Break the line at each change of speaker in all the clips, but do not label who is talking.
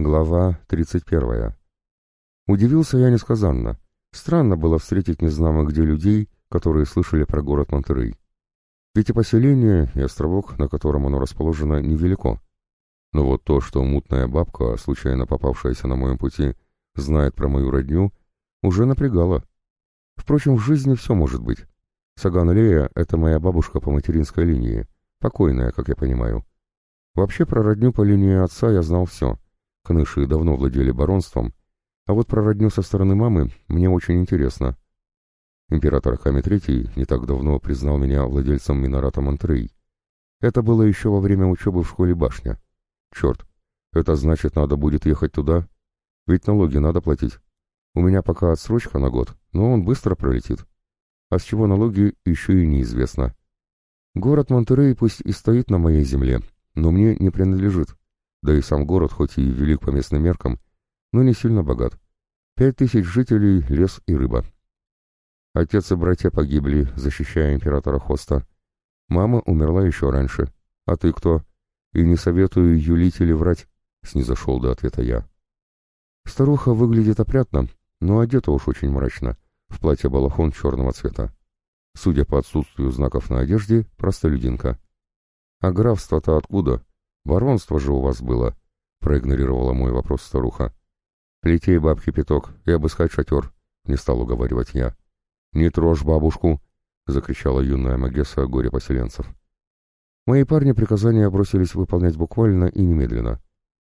Глава 31. Удивился я несказанно. Странно было встретить незнамо где людей, которые слышали про город Монтерей. Ведь и поселение, и островок, на котором оно расположено, невелико. Но вот то, что мутная бабка, случайно попавшаяся на моем пути, знает про мою родню, уже напрягало. Впрочем, в жизни все может быть. Саган Лея — это моя бабушка по материнской линии, покойная, как я понимаю. Вообще про родню по линии отца я знал все — Кныши давно владели баронством, а вот про родню со стороны мамы мне очень интересно. Император Хами III не так давно признал меня владельцем Минората Монтрей. Это было еще во время учебы в школе Башня. Черт, это значит, надо будет ехать туда? Ведь налоги надо платить. У меня пока отсрочка на год, но он быстро пролетит. А с чего налоги, еще и неизвестно. Город Монтерей пусть и стоит на моей земле, но мне не принадлежит. Да и сам город, хоть и велик по местным меркам, но не сильно богат. Пять тысяч жителей, лес и рыба. Отец и братья погибли, защищая императора Хоста. Мама умерла еще раньше. А ты кто? И не советую юлить или врать, снизошел до ответа я. Старуха выглядит опрятно, но одета уж очень мрачно, в платье-балахон черного цвета. Судя по отсутствию знаков на одежде, простолюдинка. А графство-то откуда? «Воронство же у вас было», — проигнорировала мой вопрос старуха. «Плетей бабки пяток и обыскать шатер», — не стал уговаривать я. «Не трожь бабушку», — закричала юная Магесса горе-поселенцев. Мои парни приказания бросились выполнять буквально и немедленно.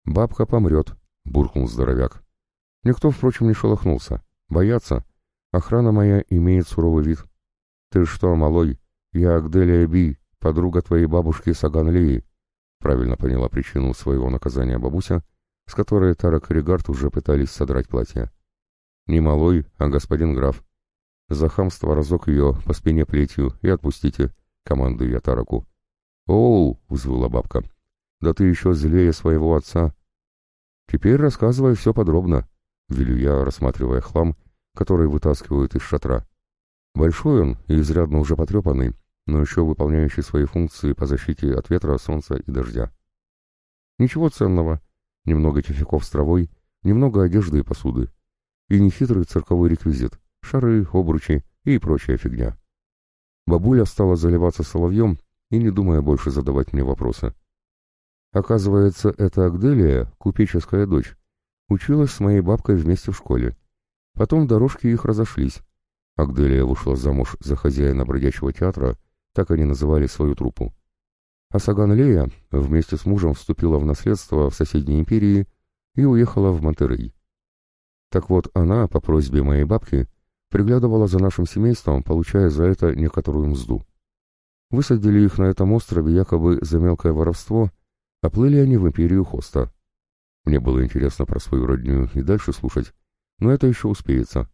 «Бабка помрет», — буркнул здоровяк. Никто, впрочем, не шелохнулся. Боятся. Охрана моя имеет суровый вид. «Ты что, малой? Я Агделия Би, подруга твоей бабушки Саганлии. Правильно поняла причину своего наказания бабуся, с которой Тарак и Регард уже пытались содрать платье. Не малой, а господин граф. За хамство разок ее по спине плетью и отпустите, командую я Тараку. «Оу!» — взвыла бабка. «Да ты еще злее своего отца!» «Теперь рассказывай все подробно», — велю я, рассматривая хлам, который вытаскивают из шатра. Большой он и изрядно уже потрепанный, но еще выполняющий свои функции по защите от ветра, солнца и дождя. Ничего ценного. Немного тюфяков с травой, немного одежды и посуды. И нехитрый цирковой реквизит, шары, обручи и прочая фигня. Бабуля стала заливаться соловьем и не думая больше задавать мне вопросы. Оказывается, эта Агделия, купеческая дочь, училась с моей бабкой вместе в школе. Потом дорожки их разошлись. Агделия вышла замуж за хозяина бродячего театра так они называли свою труппу. А Саган Лея вместе с мужем вступила в наследство в соседней империи и уехала в Монтерей. Так вот, она, по просьбе моей бабки, приглядывала за нашим семейством, получая за это некоторую мзду. Высадили их на этом острове якобы за мелкое воровство, а плыли они в империю Хоста. Мне было интересно про свою родню и дальше слушать, но это еще успеется.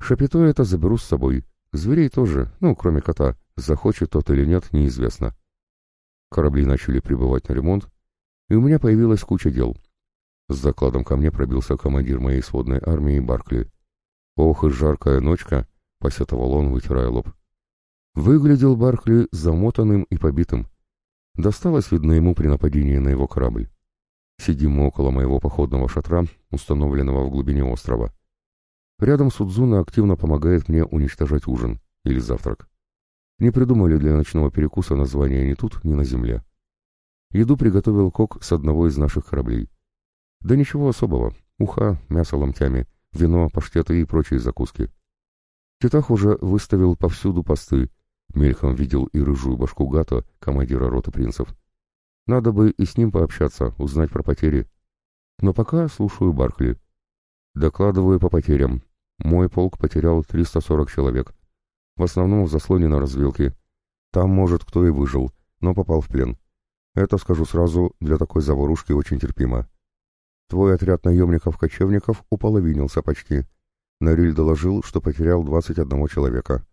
Шапито это заберу с собой, зверей тоже, ну, кроме кота, Захочет тот или нет, неизвестно. Корабли начали прибывать на ремонт, и у меня появилась куча дел. С закладом ко мне пробился командир моей сводной армии Баркли. «Ох и жаркая ночка!» — посетовал он, вытирая лоб. Выглядел Баркли замотанным и побитым. Досталось, видно, ему при нападении на его корабль. Сидим мы около моего походного шатра, установленного в глубине острова. Рядом Судзуна активно помогает мне уничтожать ужин или завтрак. Не придумали для ночного перекуса названия ни тут, ни на земле. Еду приготовил кок с одного из наших кораблей. Да ничего особого. Уха, мясо ломтями, вино, паштеты и прочие закуски. Титах уже выставил повсюду посты. Мельком видел и рыжую башку Гато, командира роты принцев. Надо бы и с ним пообщаться, узнать про потери. Но пока слушаю Баркли. Докладываю по потерям. Мой полк потерял 340 человек в основном в заслоне на развилке. Там, может, кто и выжил, но попал в плен. Это, скажу сразу, для такой заварушки очень терпимо. Твой отряд наемников-кочевников уполовинился почти. Нариль доложил, что потерял 21 человека.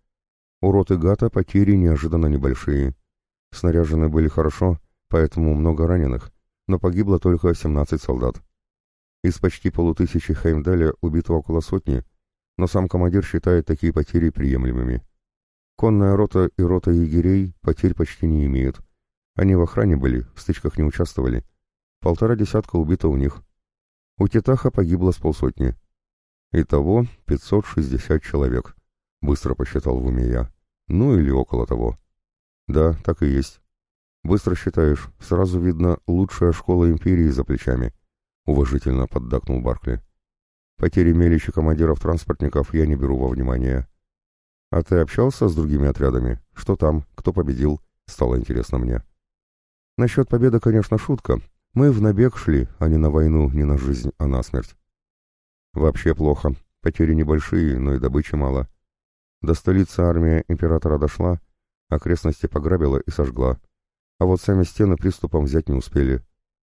У роты Гата потери неожиданно небольшие. Снаряжены были хорошо, поэтому много раненых, но погибло только 17 солдат. Из почти полутысячи Хеймдаля убито около сотни, но сам командир считает такие потери приемлемыми. Конная рота и рота егерей потерь почти не имеют. Они в охране были, в стычках не участвовали. Полтора десятка убито у них. У Титаха погибло с полсотни. Итого 560 человек, быстро посчитал в уме я. Ну или около того. Да, так и есть. Быстро считаешь, сразу видно лучшая школа империи за плечами, уважительно поддакнул Баркли. Потери меличи командиров транспортников я не беру во внимание. А ты общался с другими отрядами? Что там? Кто победил? Стало интересно мне. Насчет победы, конечно, шутка. Мы в набег шли, а не на войну, не на жизнь, а на смерть. Вообще плохо. Потери небольшие, но и добычи мало. До столицы армия императора дошла, окрестности пограбила и сожгла. А вот сами стены приступом взять не успели.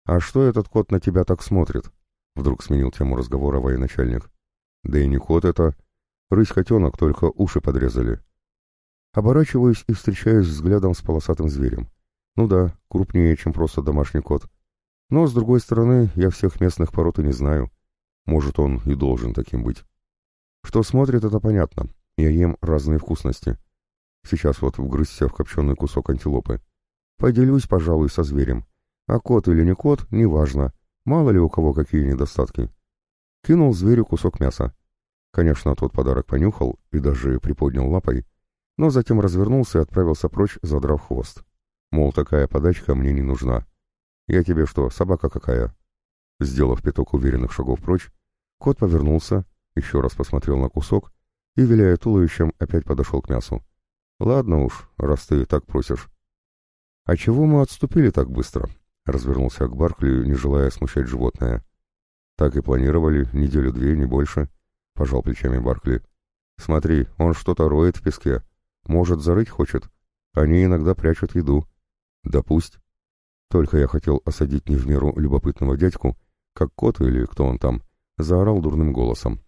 А что этот кот на тебя так смотрит? Вдруг сменил тему разговора военачальник. Да и не кот это. Рысь-котенок, только уши подрезали. Оборачиваюсь и встречаюсь взглядом с полосатым зверем. Ну да, крупнее, чем просто домашний кот. Но, с другой стороны, я всех местных пород и не знаю. Может, он и должен таким быть. Что смотрит, это понятно. Я ем разные вкусности. Сейчас вот вгрызся в копченый кусок антилопы. Поделюсь, пожалуй, со зверем. А кот или не кот, неважно. Мало ли у кого какие недостатки. Кинул зверю кусок мяса. Конечно, тот подарок понюхал и даже приподнял лапой, но затем развернулся и отправился прочь, задрав хвост. Мол, такая подачка мне не нужна. Я тебе что, собака какая? Сделав пяток уверенных шагов прочь, кот повернулся, еще раз посмотрел на кусок и, виляя туловищем, опять подошел к мясу. Ладно уж, раз ты так просишь. А чего мы отступили так быстро? Развернулся к Баркли, не желая смущать животное. Так и планировали, неделю-две, не больше. Пожал плечами Баркли. Смотри, он что-то роет в песке. Может, зарыть хочет. Они иногда прячут еду. Да пусть. Только я хотел осадить не в меру любопытного дядьку, как кот или кто он там, заорал дурным голосом.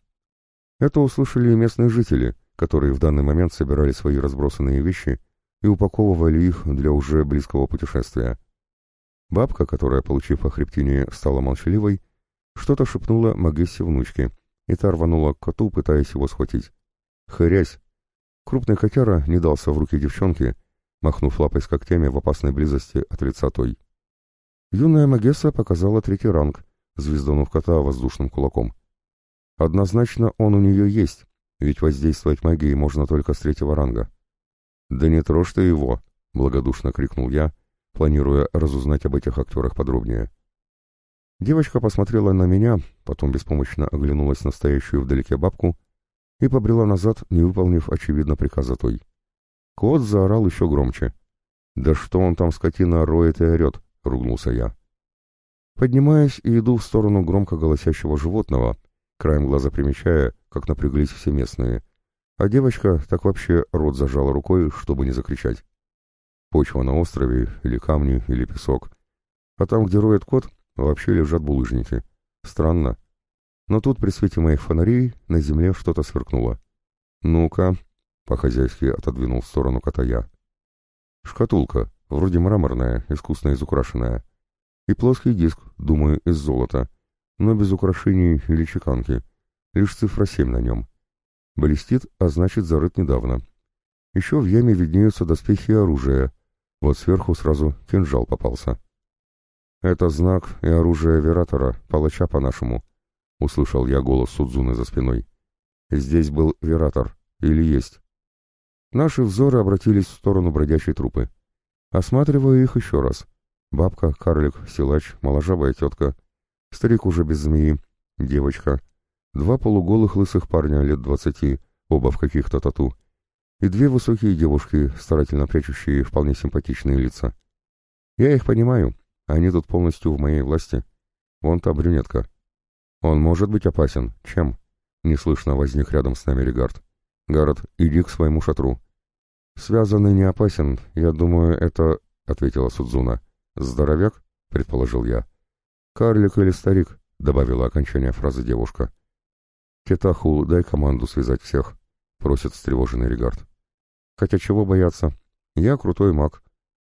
Это услышали местные жители, которые в данный момент собирали свои разбросанные вещи и упаковывали их для уже близкого путешествия. Бабка, которая, получив охрептение, стала молчаливой, что-то шепнула Магессе внучке, и та рванула к коту, пытаясь его схватить. Хрясь! Крупный котяра не дался в руки девчонки, махнув лапой с когтями в опасной близости от лица той. Юная Магесса показала третий ранг, звезданув кота воздушным кулаком. Однозначно он у нее есть, ведь воздействовать магией можно только с третьего ранга. «Да не трожь ты его!» — благодушно крикнул я, планируя разузнать об этих актерах подробнее. Девочка посмотрела на меня, потом беспомощно оглянулась на стоящую вдалеке бабку и побрела назад, не выполнив, очевидно, приказа той. Кот заорал еще громче. «Да что он там, скотина, роет и орет!» — ругнулся я. Поднимаюсь и иду в сторону громко голосящего животного, краем глаза примечая, как напряглись все местные, а девочка так вообще рот зажала рукой, чтобы не закричать. Почва на острове, или камни, или песок. А там, где роет кот, вообще лежат булыжники. Странно. Но тут при свете моих фонарей на земле что-то сверкнуло. «Ну-ка», — по-хозяйски отодвинул в сторону кота я. «Шкатулка, вроде мраморная, искусно изукрашенная. И плоский диск, думаю, из золота, но без украшений или чеканки. Лишь цифра 7 на нем. Блестит, а значит зарыт недавно. Еще в яме виднеются доспехи и оружие. Вот сверху сразу кинжал попался. «Это знак и оружие Вератора, палача по-нашему», — услышал я голос Судзуны за спиной. «Здесь был Вератор. Или есть?» Наши взоры обратились в сторону бродячей трупы. Осматриваю их еще раз. Бабка, карлик, силач, моложавая тетка, старик уже без змеи, девочка, два полуголых лысых парня лет двадцати, оба в каких-то тату, и две высокие девушки, старательно прячущие вполне симпатичные лица. Я их понимаю, они тут полностью в моей власти. Вон та брюнетка. Он может быть опасен. Чем? Неслышно возник рядом с нами Регард. Гаррет, иди к своему шатру. Связанный не опасен, я думаю, это... — ответила Судзуна. «Здоровяк?» — предположил я. «Карлик или старик?» — добавила окончание фразы девушка. «Кетаху, дай команду связать всех», — просит встревоженный Регард. «Хотя чего бояться? Я крутой маг.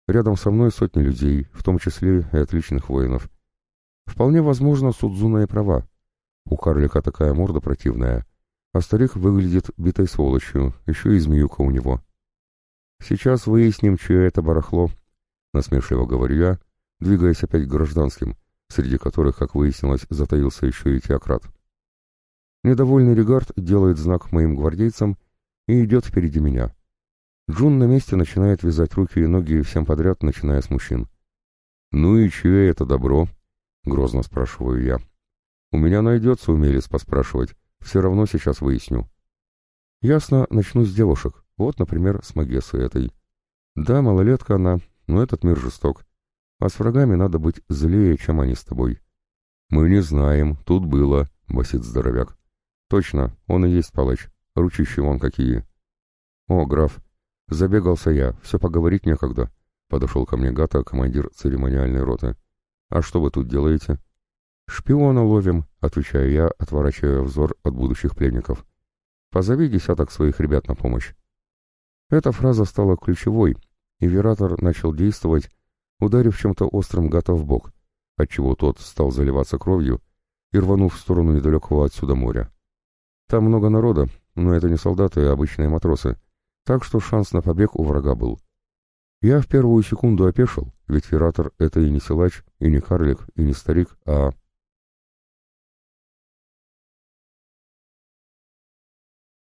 Рядом со мной сотни людей, в том числе и отличных воинов. Вполне возможно, Судзуна и права. У карлика такая морда противная, а старик выглядит битой сволочью, еще и змеюка у него. Сейчас выясним, чье это барахло, насмешливо говорю я, двигаясь опять к гражданским, среди которых, как выяснилось, затаился еще и теократ. Недовольный Регард делает знак моим гвардейцам и идет впереди меня. Джун на месте начинает вязать руки и ноги всем подряд, начиная с мужчин. «Ну и чье это добро?» — грозно спрашиваю я. «У меня найдется умелец поспрашивать, все равно сейчас выясню». «Ясно, начну с девушек, вот, например, с Магессы этой. Да, малолетка она, но этот мир жесток. А с врагами надо быть злее, чем они с тобой». «Мы не знаем, тут было», — басит здоровяк. «Точно, он и есть палач, ручищи вон какие». «О, граф, забегался я, все поговорить некогда». Подошел ко мне Гата, командир церемониальной роты. «А что вы тут делаете?» «Шпиона ловим», — отвечаю я, отворачивая взор от будущих пленников. «Позови десяток своих ребят на помощь». Эта фраза стала ключевой, и Вератор начал действовать, ударив чем-то острым Гата в бок, отчего тот стал заливаться кровью и рванув в сторону недалекого отсюда моря. Там много народа, но это не солдаты, а обычные матросы, так что шанс на побег у врага был. Я в первую секунду опешил, ведь Фератор — это и не силач, и не карлик, и не старик, а